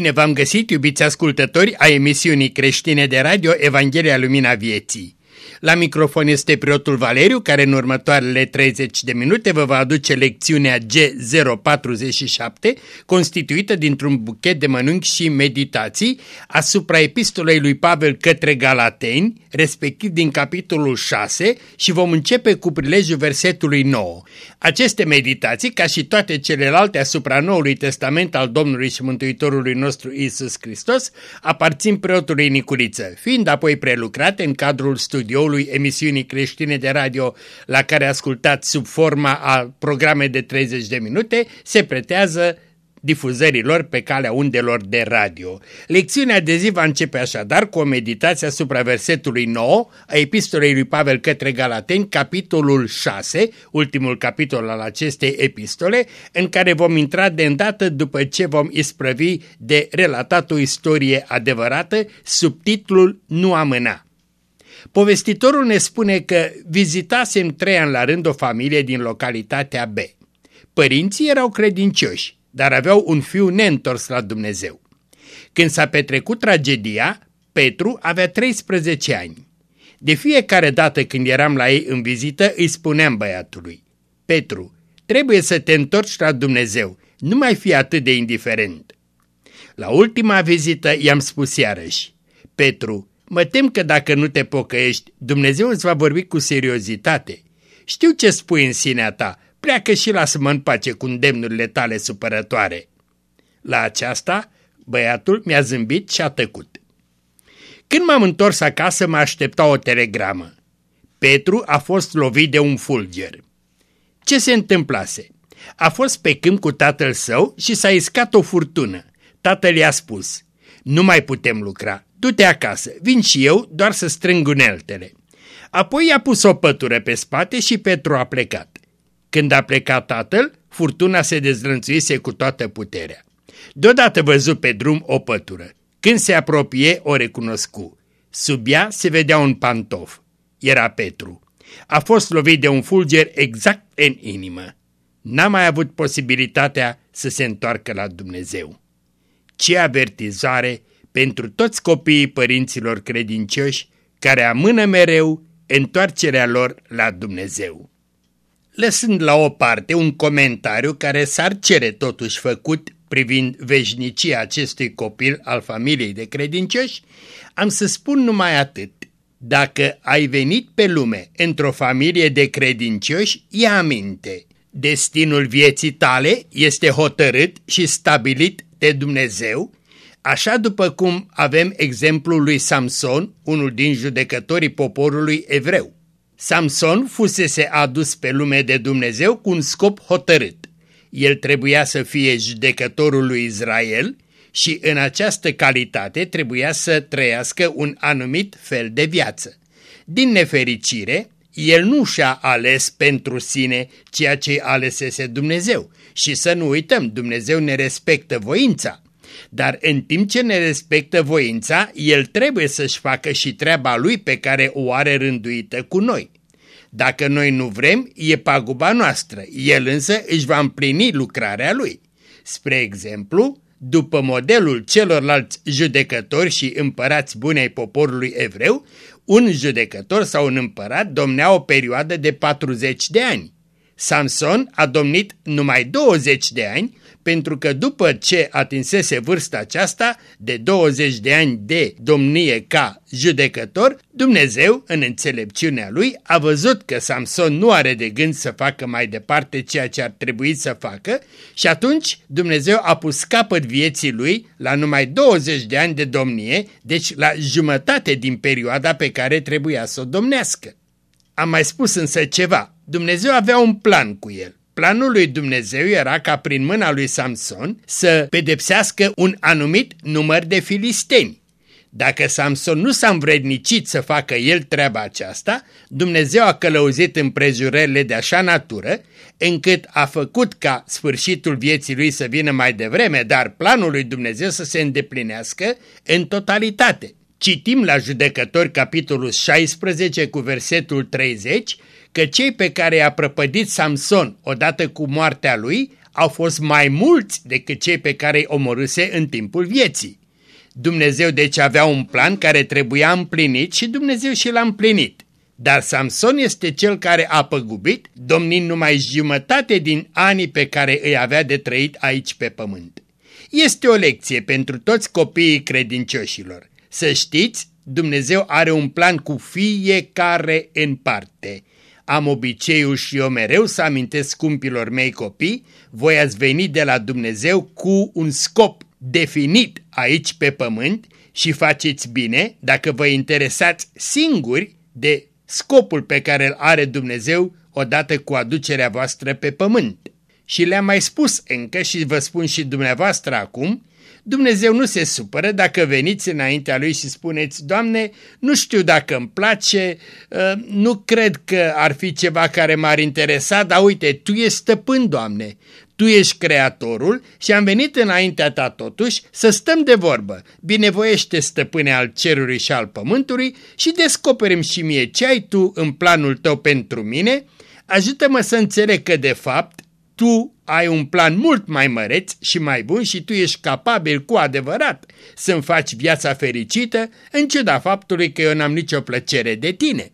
Bine v-am găsit, iubiți ascultători, a emisiunii creștine de radio Evanghelia Lumina Vieții. La microfon este preotul Valeriu, care în următoarele 30 de minute vă va aduce lecțiunea G047, constituită dintr-un buchet de mănânc și meditații asupra epistolei lui Pavel către Galateni, respectiv din capitolul 6 și vom începe cu prilejul versetului 9. Aceste meditații, ca și toate celelalte asupra Noului Testament al Domnului și Mântuitorului nostru Isus Hristos, aparțin preotului Nicuriță, fiind apoi prelucrate în cadrul studioului studioului emisiunii creștine de radio la care ascultați sub forma a programe de 30 de minute, se pretează difuzărilor pe calea undelor de radio. Lecțiunea de zi va începe așadar cu o meditație asupra versetului 9 a epistolei lui Pavel către Galateni, capitolul 6, ultimul capitol al acestei epistole, în care vom intra de îndată după ce vom isprăvi de relatat o istorie adevărată sub titlul Nu amâna. Povestitorul ne spune că vizitasem trei ani la rând o familie din localitatea B. Părinții erau credincioși, dar aveau un fiu neîntors la Dumnezeu. Când s-a petrecut tragedia, Petru avea 13 ani. De fiecare dată când eram la ei în vizită, îi spuneam băiatului, Petru, trebuie să te întorci la Dumnezeu, nu mai fi atât de indiferent. La ultima vizită i-am spus iarăși, Petru, Mă tem că dacă nu te pocăiești, Dumnezeu îți va vorbi cu seriozitate. Știu ce spui în sinea ta, pleacă și lasă-mă în pace cu îndemnurile tale supărătoare. La aceasta, băiatul mi-a zâmbit și a tăcut. Când m-am întors acasă, mă aștepta o telegramă. Petru a fost lovit de un fulger. Ce se întâmplase? A fost pe câmp cu tatăl său și s-a iscat o furtună. Tatăl i-a spus, nu mai putem lucra, du-te acasă, vin și eu doar să strâng uneltele. Apoi i-a pus o pătură pe spate și Petru a plecat. Când a plecat tatăl, furtuna se dezlănțuise cu toată puterea. Deodată văzu pe drum o pătură. Când se apropie, o recunoscu. Sub ea se vedea un pantof. Era Petru. A fost lovit de un fulger exact în inimă. N-a mai avut posibilitatea să se întoarcă la Dumnezeu. Ce avertizare pentru toți copiii părinților credincioși care amână mereu întoarcerea lor la Dumnezeu. Lăsând la o parte un comentariu care s-ar cere totuși făcut privind veșnicia acestui copil al familiei de credincioși, am să spun numai atât. Dacă ai venit pe lume într-o familie de credincioși, ia aminte. Destinul vieții tale este hotărât și stabilit de Dumnezeu Așa după cum avem exemplul lui Samson, unul din judecătorii poporului evreu. Samson fusese adus pe lume de Dumnezeu cu un scop hotărât. El trebuia să fie judecătorul lui Israel și în această calitate trebuia să trăiască un anumit fel de viață. Din nefericire, el nu și-a ales pentru sine ceea ce alesese Dumnezeu și să nu uităm, Dumnezeu ne respectă voința. Dar în timp ce ne respectă voința, el trebuie să-și facă și treaba lui pe care o are rânduită cu noi. Dacă noi nu vrem, e paguba noastră, el însă își va împlini lucrarea lui. Spre exemplu, după modelul celorlalți judecători și împărați buni ai poporului evreu, un judecător sau un împărat domnea o perioadă de 40 de ani. Samson a domnit numai 20 de ani pentru că după ce atinsese vârsta aceasta de 20 de ani de domnie ca judecător, Dumnezeu, în înțelepciunea lui, a văzut că Samson nu are de gând să facă mai departe ceea ce ar trebui să facă și atunci Dumnezeu a pus capăt vieții lui la numai 20 de ani de domnie, deci la jumătate din perioada pe care trebuia să o domnească. Am mai spus însă ceva, Dumnezeu avea un plan cu el. Planul lui Dumnezeu era ca prin mâna lui Samson să pedepsească un anumit număr de filisteni. Dacă Samson nu s-a învrednicit să facă el treaba aceasta, Dumnezeu a călăuzit împrejurările de așa natură, încât a făcut ca sfârșitul vieții lui să vină mai devreme, dar planul lui Dumnezeu să se îndeplinească în totalitate. Citim la judecători capitolul 16 cu versetul 30 că cei pe care i-a prăpădit Samson odată cu moartea lui au fost mai mulți decât cei pe care îi omorâse în timpul vieții. Dumnezeu deci avea un plan care trebuia împlinit și Dumnezeu și l-a împlinit. Dar Samson este cel care a păgubit, domnind numai jumătate din anii pe care îi avea de trăit aici pe pământ. Este o lecție pentru toți copiii credincioșilor. Să știți, Dumnezeu are un plan cu fiecare în parte. Am obiceiul și eu mereu să amintesc scumpilor mei copii, voi ați venit de la Dumnezeu cu un scop definit aici pe pământ și faceți bine dacă vă interesați singuri de scopul pe care îl are Dumnezeu odată cu aducerea voastră pe pământ. Și le-am mai spus încă și vă spun și dumneavoastră acum, Dumnezeu nu se supără dacă veniți înaintea Lui și spuneți, Doamne, nu știu dacă îmi place, ă, nu cred că ar fi ceva care m-ar interesa, dar uite, Tu ești stăpân, Doamne, Tu ești creatorul și am venit înaintea Ta totuși să stăm de vorbă. Binevoiește stăpâne al cerului și al pământului și descoperim și mie ce ai Tu în planul Tău pentru mine, ajută-mă să înțeleg că de fapt tu ai un plan mult mai măreț și mai bun și tu ești capabil cu adevărat să-mi faci viața fericită, în ciuda faptului că eu n-am nicio plăcere de tine.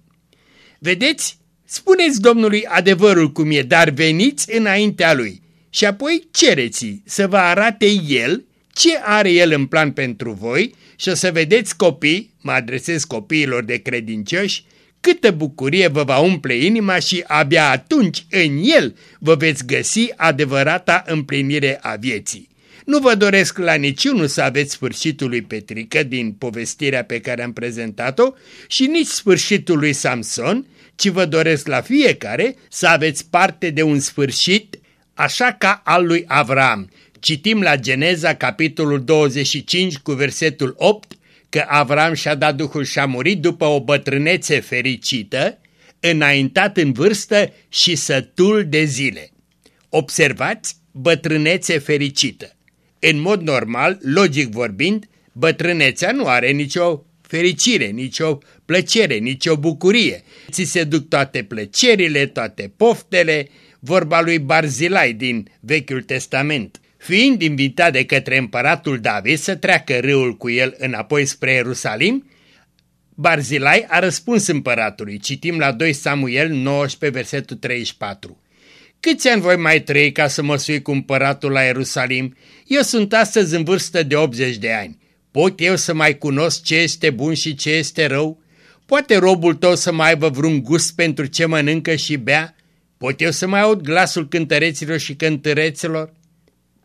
Vedeți? Spuneți Domnului adevărul cum e, dar veniți înaintea Lui și apoi cereți să vă arate El ce are El în plan pentru voi și o să vedeți copii, mă adresez copiilor de credincioși, câtă bucurie vă va umple inima și abia atunci în el vă veți găsi adevărata împlinire a vieții. Nu vă doresc la niciunul să aveți sfârșitul lui Petrică din povestirea pe care am prezentat-o și nici sfârșitul lui Samson, ci vă doresc la fiecare să aveți parte de un sfârșit așa ca al lui Avram. Citim la Geneza capitolul 25 cu versetul 8 că Avram și-a dat Duhul și a murit după o bătrânețe fericită, înaintat în vârstă și sătul de zile. Observați bătrânețe fericită. În mod normal, logic vorbind, bătrânețea nu are nicio fericire, nicio plăcere, nicio bucurie. Ți se duc toate plăcerile, toate poftele, vorba lui Barzilai din Vechiul Testament. Fiind invitat de către împăratul David să treacă râul cu el înapoi spre Ierusalim, Barzilai a răspuns împăratului, citim la 2 Samuel 19, versetul 34. Câți ani voi mai trăi ca să mă sui cu împăratul la Ierusalim? Eu sunt astăzi în vârstă de 80 de ani. Pot eu să mai cunosc ce este bun și ce este rău? Poate robul tău să mai aibă vreun gust pentru ce mănâncă și bea? Pot eu să mai aud glasul cântăreților și cântăreților?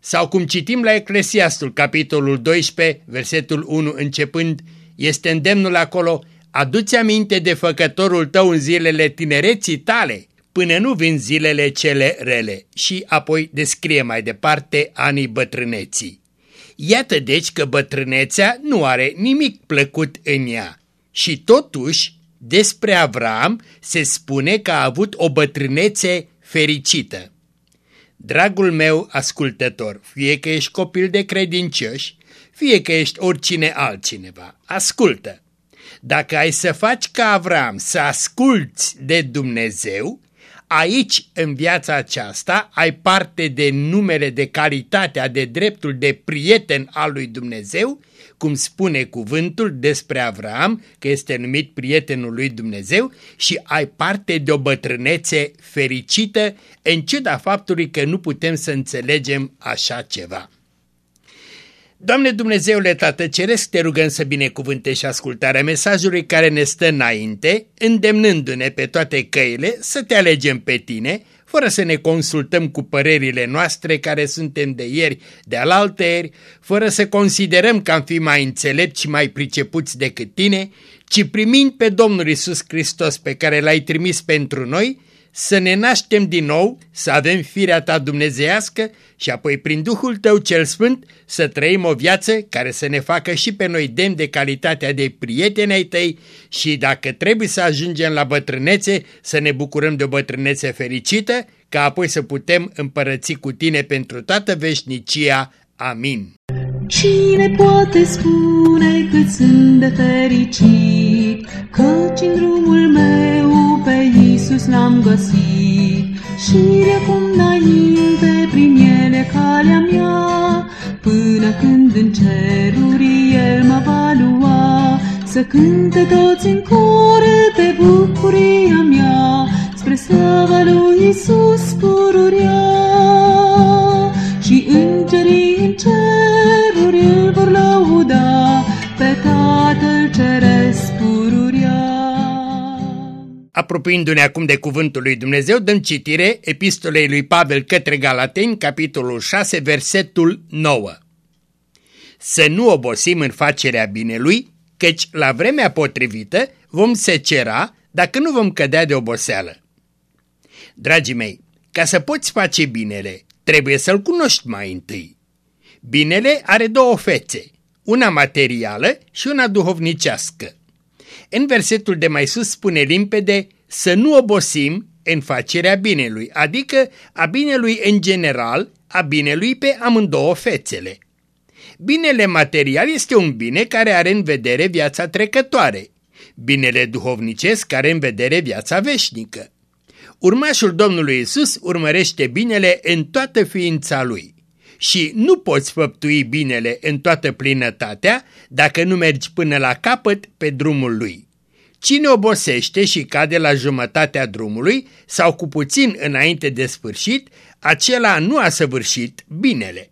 Sau cum citim la Eclesiastul, capitolul 12, versetul 1, începând, este îndemnul acolo, aduți aminte de făcătorul tău în zilele tinereții tale, până nu vin zilele cele rele și apoi descrie mai departe anii bătrâneții. Iată deci că bătrânețea nu are nimic plăcut în ea și totuși despre Avram se spune că a avut o bătrânețe fericită. Dragul meu ascultător, fie că ești copil de credincioși, fie că ești oricine altcineva, ascultă. Dacă ai să faci ca Avram să asculți de Dumnezeu, aici, în viața aceasta, ai parte de numele de calitatea, de dreptul de prieten al lui Dumnezeu cum spune cuvântul despre Avram, că este numit prietenul lui Dumnezeu și ai parte de o bătrânețe fericită în ciuda faptului că nu putem să înțelegem așa ceva. Doamne Dumnezeule Tată Ceresc, te rugăm să binecuvântești ascultarea mesajului care ne stă înainte, îndemnându-ne pe toate căile să te alegem pe tine, fără să ne consultăm cu părerile noastre care suntem de ieri, de alaltăieri, fără să considerăm că am fi mai înțelepți și mai pricepuți decât tine, ci primind pe Domnul Isus Hristos pe care l-ai trimis pentru noi, să ne naștem din nou, să avem firea ta dumnezeiască și apoi prin Duhul tău cel Sfânt să trăim o viață care să ne facă și pe noi demn de calitatea de prieteni ai tăi și dacă trebuie să ajungem la bătrânețe, să ne bucurăm de o bătrânețe fericită, ca apoi să putem împărăți cu tine pentru toată veșnicia. Amin. Cine poate spune cât sunt de fericit, căci în drumul meu pe Iisus l-am găsit și de acum înainte prin el e calea mea, până când în ceruri El mă va lua, să cânte toți în cor pe bucuria mea, spre slava lui Isus pururia. Și îngerii în ceruri îl vor lăuda, pe Tatăl Ceresc pururia. Apropiindu-ne acum de cuvântul lui Dumnezeu, dăm citire epistolei lui Pavel către Galateni, capitolul 6, versetul 9. Să nu obosim în facerea binelui, căci la vremea potrivită vom secera dacă nu vom cădea de oboseală. Dragii mei, ca să poți face binele, trebuie să-l cunoști mai întâi. Binele are două fețe, una materială și una duhovnicească. În versetul de mai sus spune limpede să nu obosim în facerea binelui, adică a binelui în general, a binelui pe amândouă fețele. Binele material este un bine care are în vedere viața trecătoare, binele duhovnicesc care în vedere viața veșnică. Urmașul Domnului Isus urmărește binele în toată ființa lui și nu poți făptui binele în toată plinătatea dacă nu mergi până la capăt pe drumul lui. Cine obosește și cade la jumătatea drumului sau cu puțin înainte de sfârșit, acela nu a săvârșit binele.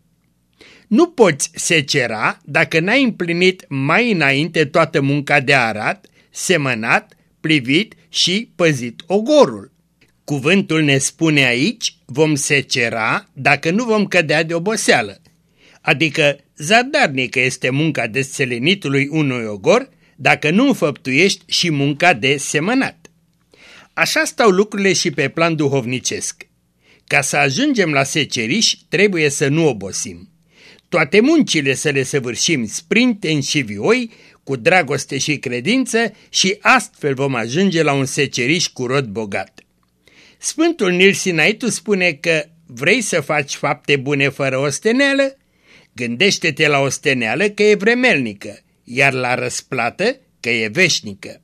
Nu poți secera dacă n-ai împlinit mai înainte toată munca de arat, semănat, privit și păzit ogorul. Cuvântul ne spune aici, vom secera dacă nu vom cădea de oboseală. Adică zadarnică este munca desțelenitului unui ogor dacă nu înfăptuiești și munca de semănat. Așa stau lucrurile și pe plan duhovnicesc. Ca să ajungem la seceriș, trebuie să nu obosim. Toate muncile să le săvârșim sprinten și vioi, cu dragoste și credință și astfel vom ajunge la un seceriș cu rod bogat. Sfântul Nil Sinaitu spune că vrei să faci fapte bune fără osteneală? Gândește-te la osteneală că e vremelnică, iar la răsplată că e veșnică.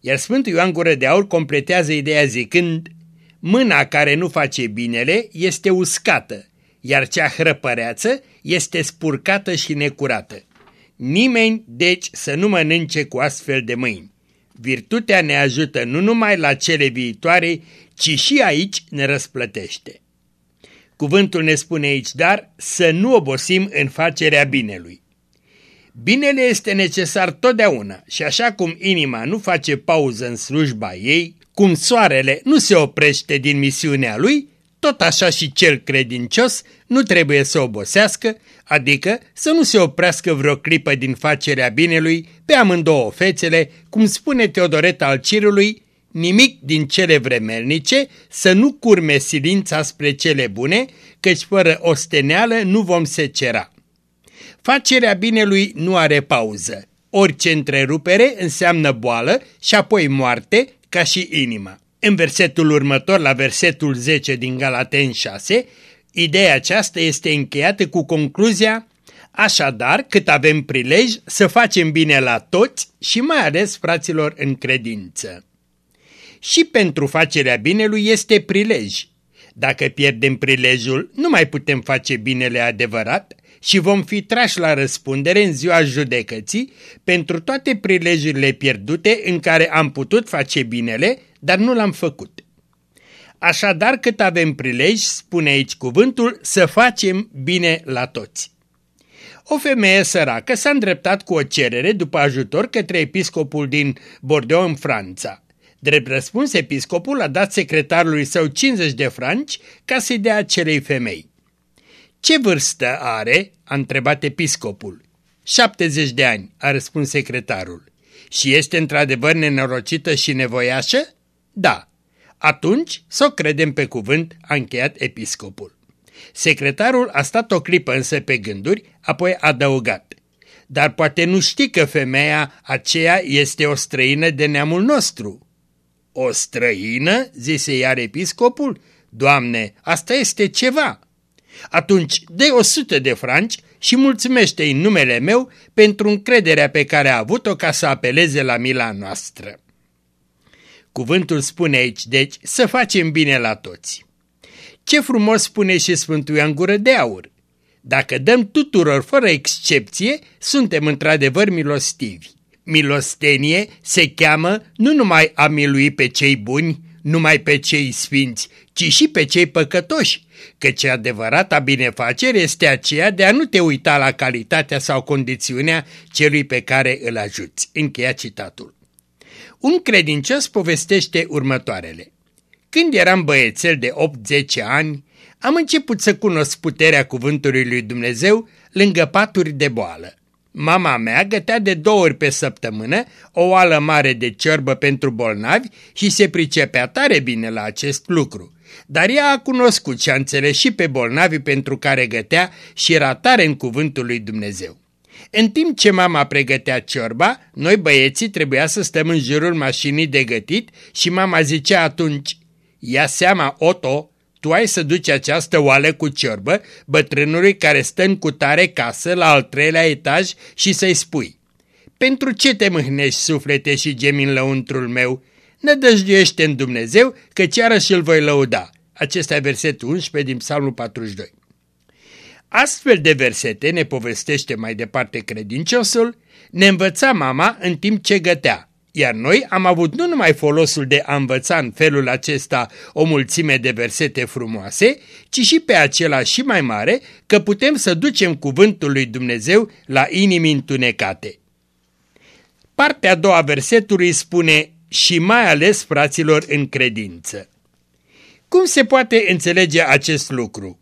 Iar Sfântul Ioan Gură de Aur completează ideea zicând, mâna care nu face binele este uscată, iar cea hrăpăreață este spurcată și necurată. Nimeni, deci, să nu mănânce cu astfel de mâini. Virtutea ne ajută nu numai la cele viitoare, ci și aici ne răsplătește. Cuvântul ne spune aici, dar să nu obosim în facerea binelui. Binele este necesar totdeauna și așa cum inima nu face pauză în slujba ei, cum soarele nu se oprește din misiunea lui, tot așa și cel credincios nu trebuie să obosească, adică să nu se oprească vreo clipă din facerea binelui pe amândouă fețele, cum spune Teodoret al Cirului, nimic din cele vremelnice să nu curme silința spre cele bune, căci fără osteneală nu vom secera. Facerea binelui nu are pauză. Orice întrerupere înseamnă boală și apoi moarte, ca și inima. În versetul următor, la versetul 10 din Galaten 6, ideea aceasta este încheiată cu concluzia Așadar, cât avem prilej să facem bine la toți și mai ales fraților în credință. Și pentru facerea binelui este prilej. Dacă pierdem prilejul, nu mai putem face binele adevărat și vom fi trași la răspundere în ziua judecății pentru toate prilejurile pierdute în care am putut face binele, dar nu l-am făcut. Așadar, cât avem prilej, spune aici cuvântul, să facem bine la toți. O femeie săracă s-a îndreptat cu o cerere după ajutor către episcopul din Bordeaux în Franța. Drept răspuns, episcopul a dat secretarului său 50 de franci ca să-i dea acelei femei. Ce vârstă are?" a întrebat episcopul. 70 de ani," a răspuns secretarul. Și este într-adevăr nenorocită și nevoiașă?" Da." Atunci să o credem pe cuvânt," a încheiat episcopul. Secretarul a stat o clipă însă pe gânduri, apoi a adăugat. Dar poate nu știi că femeia aceea este o străină de neamul nostru." O străină?" zise iar episcopul. Doamne, asta este ceva." Atunci dă o sută de franci și mulțumește în numele meu pentru încrederea pe care a avut-o ca să apeleze la mila noastră. Cuvântul spune aici, deci, să facem bine la toți. Ce frumos spune și Sfântul Ioan Gură de Aur. Dacă dăm tuturor, fără excepție, suntem într-adevăr milostivi. Milostenie se cheamă nu numai a milui pe cei buni, numai pe cei sfinți, ci și pe cei păcătoși, căci adevărata binefacere este aceea de a nu te uita la calitatea sau condițiunea celui pe care îl ajuți. Încheia citatul. Un credincios povestește următoarele. Când eram băiețel de 8-10 ani, am început să cunosc puterea cuvântului lui Dumnezeu lângă paturi de boală. Mama mea gătea de două ori pe săptămână o oală mare de ciorbă pentru bolnavi și se pricepea tare bine la acest lucru. Dar ea a cunoscut și a înțeles și pe bolnavi pentru care gătea și era tare în cuvântul lui Dumnezeu. În timp ce mama pregătea ciorba, noi băieții trebuia să stăm în jurul mașinii de gătit și mama zicea atunci, ia seama, Otto, tu ai să duci această oală cu ciorbă bătrânului care stă în cutare casă la al treilea etaj și să-i spui Pentru ce te mâhnești suflete și gemi în lăuntrul meu? Nădăjduiește în Dumnezeu că ceară și îl voi lăuda. Acesta e versetul 11 din Psalmul 42. Astfel de versete, ne povestește mai departe credinciosul, ne învăța mama în timp ce gătea iar noi am avut nu numai folosul de a învăța în felul acesta o mulțime de versete frumoase, ci și pe acela și mai mare că putem să ducem cuvântul lui Dumnezeu la inimi întunecate. Partea a doua versetului spune și mai ales fraților în credință. Cum se poate înțelege acest lucru?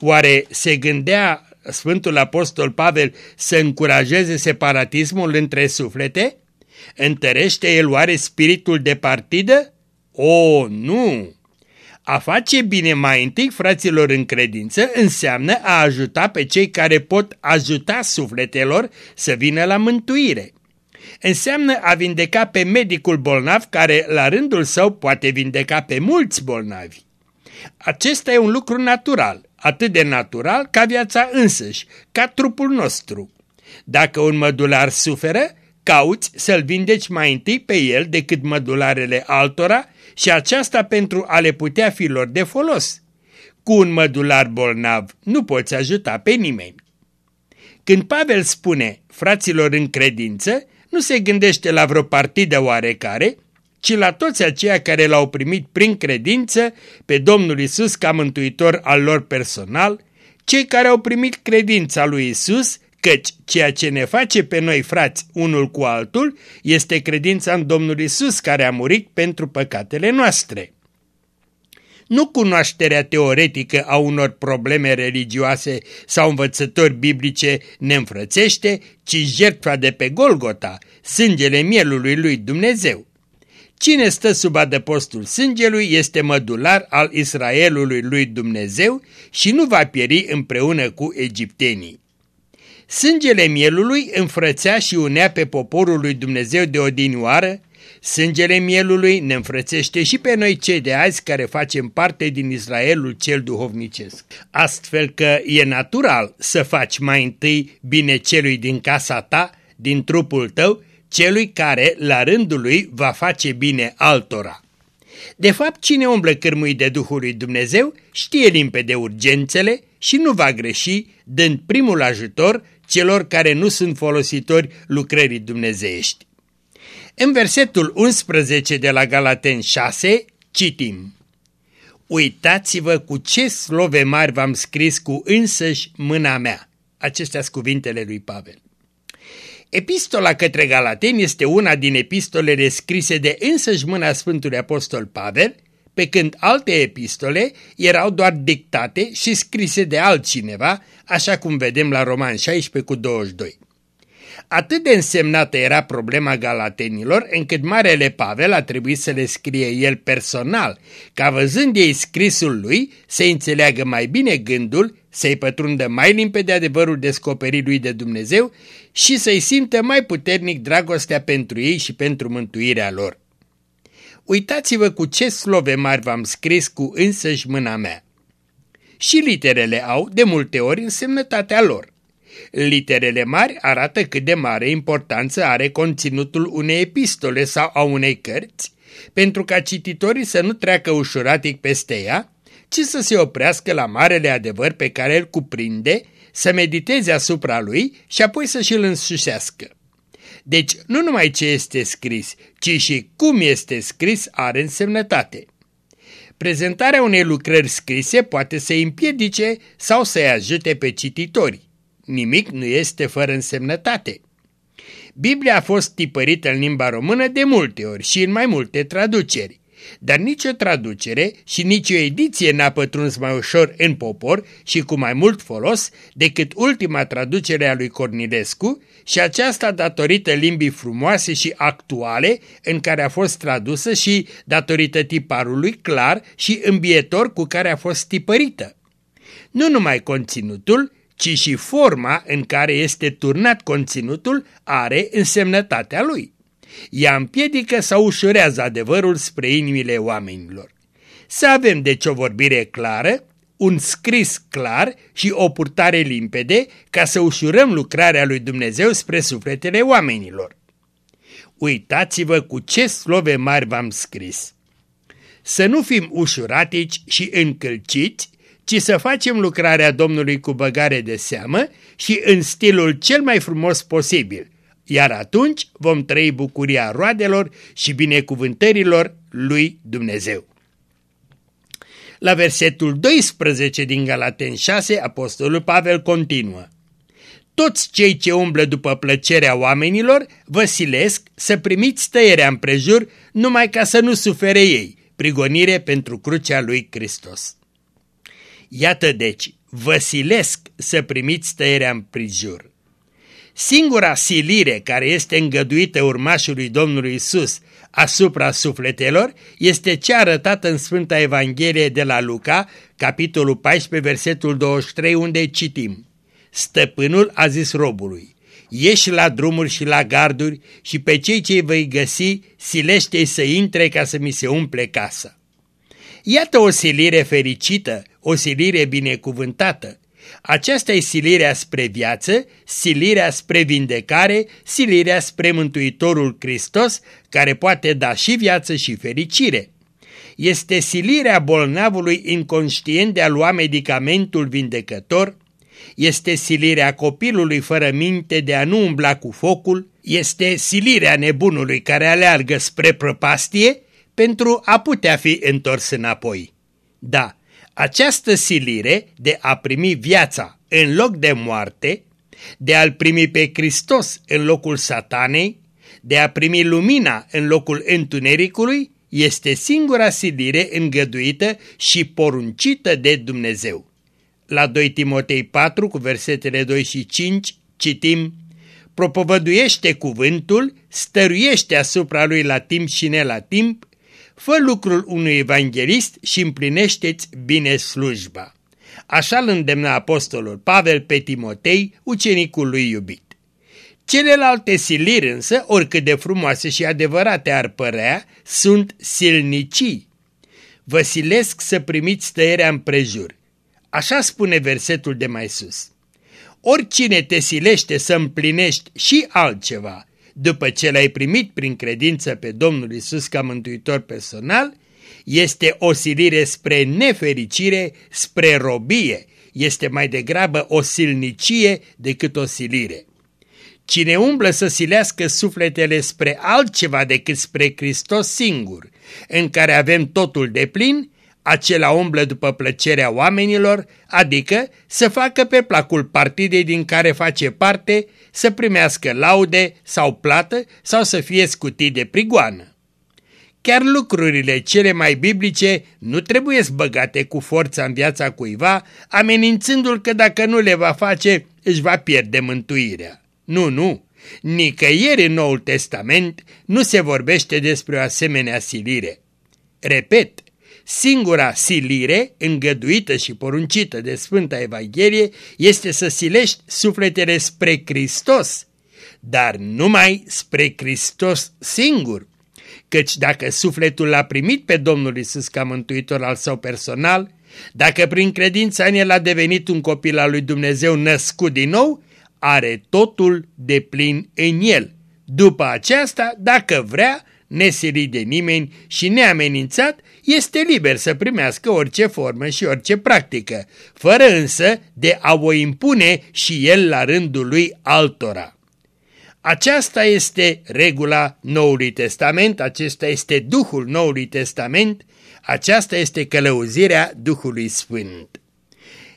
Oare se gândea Sfântul Apostol Pavel să încurajeze separatismul între suflete? Întărește el oare spiritul de partidă? O, nu! A face bine mai întâi fraților în credință înseamnă a ajuta pe cei care pot ajuta sufletelor să vină la mântuire. Înseamnă a vindeca pe medicul bolnav care la rândul său poate vindeca pe mulți bolnavi. Acesta e un lucru natural, atât de natural ca viața însăși, ca trupul nostru. Dacă un mădular suferă, cauți să-l vindeci mai întâi pe el decât mădularele altora și aceasta pentru a le putea fi lor de folos. Cu un mădular bolnav nu poți ajuta pe nimeni. Când Pavel spune fraților în credință, nu se gândește la vreo partidă oarecare, ci la toți aceia care l-au primit prin credință pe Domnul Isus ca mântuitor al lor personal, cei care au primit credința lui Isus Căci ceea ce ne face pe noi frați unul cu altul este credința în Domnul Isus care a murit pentru păcatele noastre. Nu cunoașterea teoretică a unor probleme religioase sau învățători biblice ne înfrățește, ci jertfa de pe Golgota, sângele mielului lui Dumnezeu. Cine stă sub adăpostul sângelui este mădular al Israelului lui Dumnezeu și nu va pieri împreună cu egiptenii. Sângele mielului înfrățea și unea pe poporul lui Dumnezeu de odinioară, sângele mielului ne înfrățește și pe noi cei de azi care facem parte din Israelul cel duhovnicesc. Astfel că e natural să faci mai întâi bine celui din casa ta, din trupul tău, celui care, la rândul lui, va face bine altora. De fapt, cine umblă cârmui de Duhul lui Dumnezeu știe limpede urgențele și nu va greși, dând primul ajutor celor care nu sunt folositori lucrării dumnezeiești. În versetul 11 de la Galaten 6 citim Uitați-vă cu ce slove mari v-am scris cu însăși mâna mea. Acestea sunt cuvintele lui Pavel. Epistola către Galateni este una din epistolele scrise de însăși mâna Sfântului Apostol Pavel, pe când alte epistole erau doar dictate și scrise de altcineva, așa cum vedem la Roman 16 cu 22. Atât de însemnată era problema galatenilor, încât Marele Pavel a trebuit să le scrie el personal, ca văzând ei scrisul lui să înțeleagă mai bine gândul, să-i pătrundă mai limpede adevărul descoperit lui de Dumnezeu și să-i simtă mai puternic dragostea pentru ei și pentru mântuirea lor. Uitați-vă cu ce slove mari v-am scris cu însăși mâna mea. Și literele au, de multe ori, însemnătatea lor. Literele mari arată cât de mare importanță are conținutul unei epistole sau a unei cărți, pentru ca cititorii să nu treacă ușuratic peste ea, ci să se oprească la marele adevăr pe care îl cuprinde, să mediteze asupra lui și apoi să și-l însușească. Deci nu numai ce este scris, ci și cum este scris are însemnătate. Prezentarea unei lucrări scrise poate să împiedice sau să-i ajute pe cititori. Nimic nu este fără însemnătate. Biblia a fost tipărită în limba română de multe ori și în mai multe traduceri, dar nicio traducere și nicio ediție n-a pătruns mai ușor în popor și cu mai mult folos decât ultima traducere a lui Cornilescu și aceasta datorită limbii frumoase și actuale în care a fost tradusă și datorită tiparului clar și îmbietor cu care a fost tipărită. Nu numai conținutul, ci și forma în care este turnat conținutul are însemnătatea lui. Ea împiedică sau ușurează adevărul spre inimile oamenilor. Să avem deci o vorbire clară, un scris clar și o purtare limpede ca să ușurăm lucrarea lui Dumnezeu spre sufletele oamenilor. Uitați-vă cu ce slove mari v-am scris. Să nu fim ușuratici și încălciți, ci să facem lucrarea Domnului cu băgare de seamă și în stilul cel mai frumos posibil, iar atunci vom trăi bucuria roadelor și binecuvântărilor lui Dumnezeu. La versetul 12 din Galaten 6, Apostolul Pavel continuă. Toți cei ce umblă după plăcerea oamenilor vă silesc să primiți tăierea împrejur numai ca să nu sufere ei, prigonire pentru crucea lui Hristos. Iată deci, vă silesc să primiți tăierea împrejur. Singura silire care este îngăduită urmașului Domnului Isus asupra sufletelor este cea arătată în Sfânta Evanghelie de la Luca, capitolul 14, versetul 23, unde citim. Stăpânul a zis robului, ieși la drumuri și la garduri și pe cei ce vei găsi, silește-i să intre ca să mi se umple casa. Iată o silire fericită, o silire binecuvântată. Aceasta e silirea spre viață, silirea spre vindecare, silirea spre Mântuitorul Hristos, care poate da și viață și fericire. Este silirea bolnavului inconștient de a lua medicamentul vindecător, este silirea copilului fără minte de a nu umbla cu focul, este silirea nebunului care aleargă spre prăpastie pentru a putea fi întors înapoi. Da, această silire de a primi viața în loc de moarte, de a-L primi pe Hristos în locul satanei, de a primi lumina în locul întunericului, este singura silire îngăduită și poruncită de Dumnezeu. La 2 Timotei 4 cu versetele 2 și 5 citim Propovăduiește cuvântul, stăruiește asupra lui la timp și ne la timp, Fă lucrul unui evanghelist și împlinește-ți bine slujba. Așa îl îndemna apostolul Pavel pe Timotei, ucenicul lui iubit. Celelalte siliri însă, oricât de frumoase și adevărate ar părea, sunt silnicii. Vă silesc să primiți tăierea împrejur. Așa spune versetul de mai sus. Oricine te silește să împlinești și altceva, după ce l-ai primit prin credință pe Domnul Isus ca mântuitor personal, este o silire spre nefericire, spre robie, este mai degrabă o silnicie decât o silire. Cine umblă să silească sufletele spre altceva decât spre Hristos singur, în care avem totul de plin, acela umblă după plăcerea oamenilor, adică să facă pe placul partidei din care face parte, să primească laude sau plată sau să fie scutit de prigoană. Chiar lucrurile cele mai biblice nu trebuie băgate cu forța în viața cuiva, amenințându-l că dacă nu le va face, își va pierde mântuirea. Nu, nu, nicăieri în Noul Testament nu se vorbește despre o asemenea silire. Repet, Singura silire, îngăduită și poruncită de Sfânta Evanghelie, este să silești sufletele spre Hristos, dar numai spre Hristos singur. Căci dacă sufletul l-a primit pe Domnul Isus ca mântuitor al său personal, dacă prin credința în el a devenit un copil al lui Dumnezeu născut din nou, are totul de plin în el. După aceasta, dacă vrea, nesilit de nimeni și neamenințat, este liber să primească orice formă și orice practică, fără însă de a o impune și el la rândul lui altora. Aceasta este regula Noului Testament, acesta este Duhul Noului Testament, aceasta este călăuzirea Duhului Sfânt.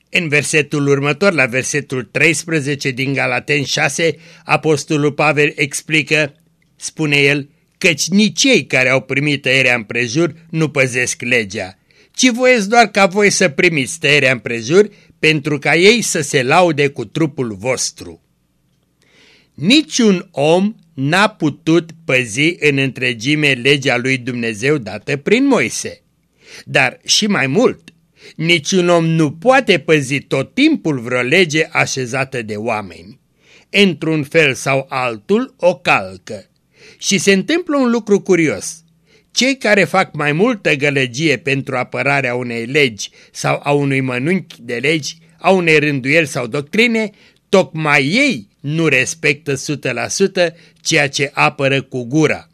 În versetul următor, la versetul 13 din Galaten 6, Apostolul Pavel explică, spune el, căci nici cei care au primit tăierea împrejur nu păzesc legea, ci voiesc doar ca voi să primiți tăierea împrejur pentru ca ei să se laude cu trupul vostru. Niciun om n-a putut păzi în întregime legea lui Dumnezeu dată prin Moise. Dar și mai mult, niciun om nu poate păzi tot timpul vreo lege așezată de oameni. Într-un fel sau altul o calcă. Și se întâmplă un lucru curios. Cei care fac mai multă gălăgie pentru apărarea unei legi sau a unui mănunchi de legi, a unei rânduieli sau doctrine, tocmai ei nu respectă 100% ceea ce apără cu gura.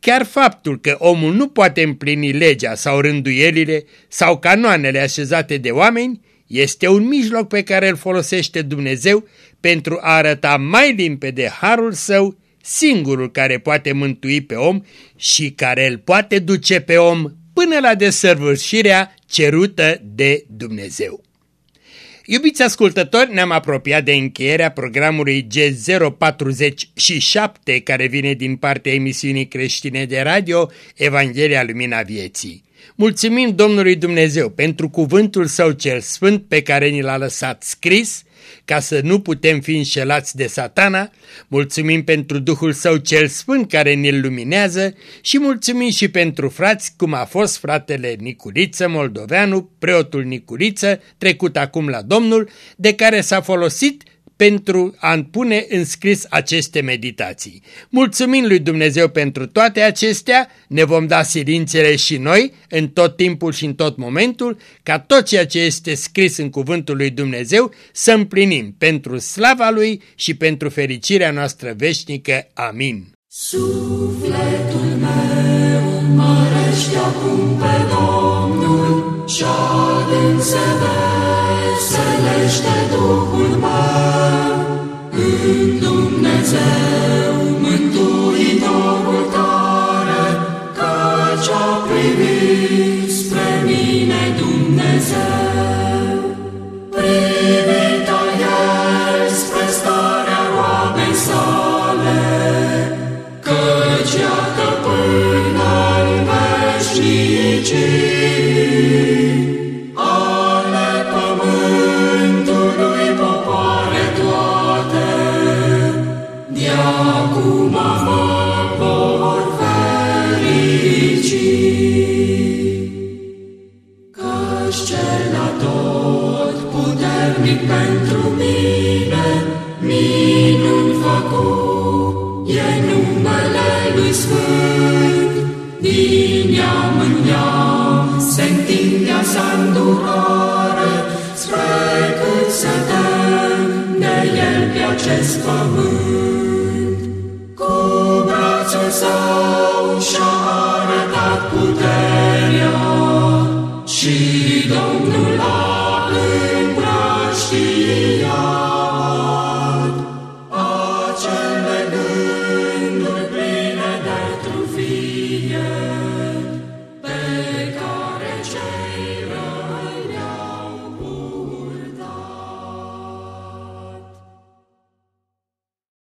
Chiar faptul că omul nu poate împlini legea sau rânduielile sau canoanele așezate de oameni este un mijloc pe care îl folosește Dumnezeu pentru a arăta mai limpede harul său, singurul care poate mântui pe om și care îl poate duce pe om până la desăvârșirea cerută de Dumnezeu. Iubiți ascultători, ne-am apropiat de încheierea programului G047 care vine din partea emisiunii creștine de radio Evanghelia Lumina Vieții. Mulțumim Domnului Dumnezeu pentru cuvântul Său cel Sfânt pe care ni l-a lăsat scris ca să nu putem fi înșelați de satana, mulțumim pentru Duhul Său cel Sfânt care ne luminează și mulțumim și pentru frați cum a fost fratele Niculiță Moldoveanu, preotul Niculiță, trecut acum la Domnul, de care s-a folosit pentru a pune în scris aceste meditații. Mulțumim lui Dumnezeu pentru toate acestea, ne vom da silințele și noi în tot timpul și în tot momentul, ca tot ceea ce este scris în cuvântul lui Dumnezeu să împlinim pentru slava lui și pentru fericirea noastră veșnică. Amin. Sufletul meu mărește acum pe Domnul și adânc se veselește Duhul meu în Dumnezeu, Mântuitorul tare, căci a privit spre mine Dumnezeu. Privit